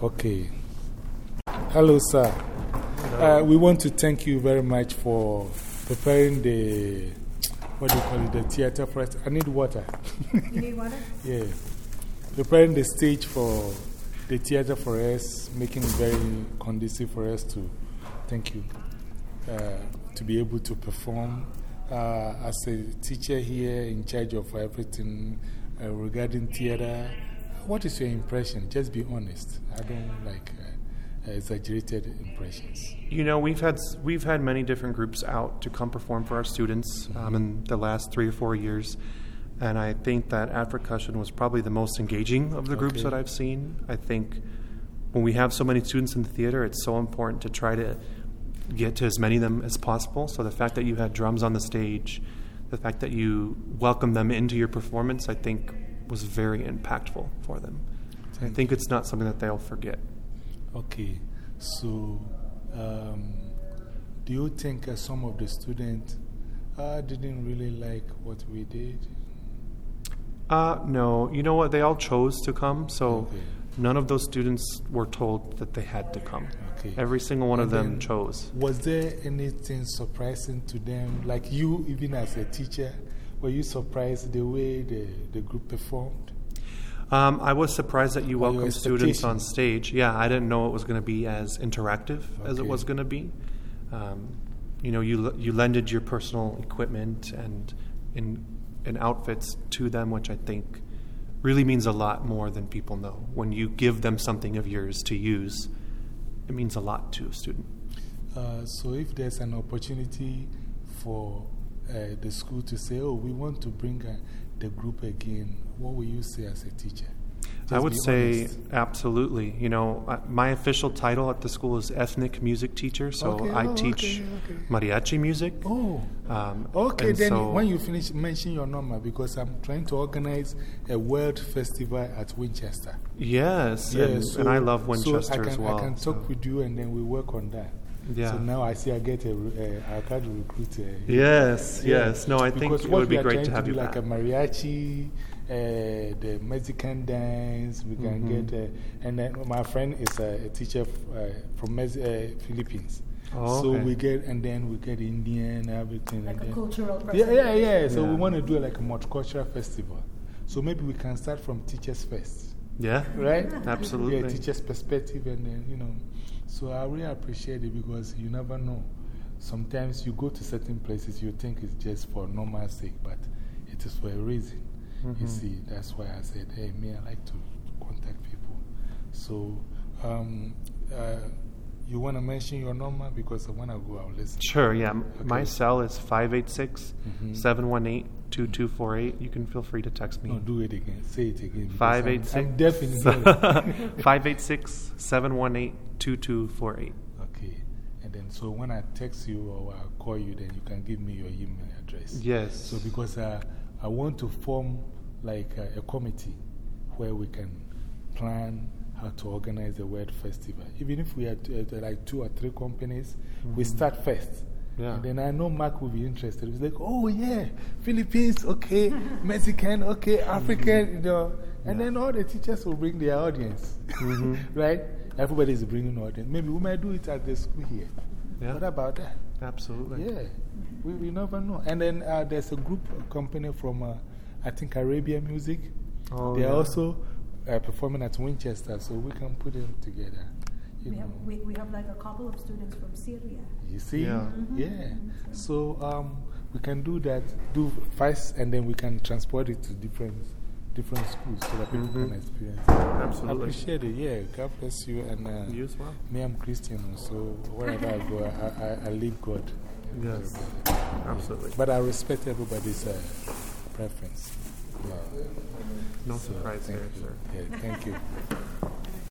Okay. Hello, sir. Uh, we want to thank you very much for preparing the, what do you call it, the theater for us. I need water. You need water? yeah. Preparing the stage for the theater for us, making it very conducive for us to, thank you, uh, to be able to perform. Uh, as a teacher here in charge of everything uh, regarding theater, what is your impression? Just be honest. I don't like uh, exaggerated impressions. You know, we've had, we've had many different groups out to come perform for our students um, in the last three or four years. And I think that Afro was probably the most engaging of the groups Okay. that I've seen. I think when we have so many students in the theater, it's so important to try to get to as many of them as possible. So the fact that you had drums on the stage, the fact that you welcomed them into your performance, I think was very impactful for them. I think it's not something that they'll forget. Okay, so um, do you think uh, some of the students uh, didn't really like what we did? Uh, no. You know what? They all chose to come, so Okay. none of those students were told that they had to come. Okay. Every single one of them chose. Was there anything surprising to them? Like you, even as a teacher, were you surprised the way the, the group performed? Um, I was surprised that you welcomed students on stage. Yeah, I didn't know it was going to be as interactive as it was going to be. Um, you know, you you lended your personal equipment and in and outfits to them, which I think really means a lot more than people know. When you give them something of yours to use, it means a lot to a student. Uh, so, if there's an opportunity for uh, the school to say, oh, we want to bring uh, the group again, what will you say as a teacher? I would say honest. absolutely. You know, my official title at the school is ethnic music teacher, so Okay, I oh, teach okay, okay. mariachi music. Oh. Um, Okay, then so- when you finish, mention your number because I'm trying to organize a world festival at Winchester. Yes, Yeah, and, so- and I love so Winchester I can, as well. I can so- talk with you and then we work on that. Yeah. So now I see I get a, uh, I got to recruit. A, Yes, Yeah. yes. No, I think Because it what would we be are great trying to have do you like back. a mariachi, uh, the Mexican dance. We can Mhm. get, uh, and then my friend is a, a teacher f- uh, from Mex uh, Philippines. Oh, So okay. we get, and then we get Indian, everything. Like and a then, cultural yeah, yeah, yeah. So we want to do like a multicultural festival. So maybe we can start from Teachers First, Yeah, right? Absolutely. Yeah, teacher's perspective, and then, you know. So I really appreciate it because you never know. Sometimes you go to certain places, you think it's just for normal sake, but it is for a reason. You Mhm. see, that's why I said, hey, me, I like to contact people. So, um, uh, you want to mention your number? Because when I go, I'll listen. Sure, yeah. My cell is 586 Mhm. 718 2248. You can feel free to text me. No, do it again. Say it again. because I'm- 586 I'm deaf in hearing. 586 718 2248. Okay. And then, so when I text you or I call you, then you can give me your email address. Yes. So, because uh, I want to form like a, a committee where we can plan how to organize the World Festival. Even if we had uh, like two or three companies, we Mhm. start first. Yeah. And then I know Mark will be interested. He's like, oh, yeah, Philippines, okay, Mexican, okay, African, you know. And Yeah. then all the teachers will bring their audience. Mhm. right? Everybody is bringing audience. Maybe we might do it at the school here. Yeah. What about that? Absolutely. Yeah, we, we never know. And then uh, there's a group a company from, uh, I think, Arabian Music. Oh, They're yeah. also uh, performing at Winchester, so we can put them together. You We know. have, we, we have like a couple of students from Syria. You see? Yeah. Yeah. So um, we can do that, do first, and then we can transport it to different, different schools so that people Mhm. can experience it. I Absolutely. appreciate it. Yeah. God bless you. And uh, You as well. me, I'm Christian, so wherever I go, I, I, I leave God. Yes. Absolutely. But I respect everybody's uh, preference. Yeah. No So, surprise thank there, sir. Yeah, thank you.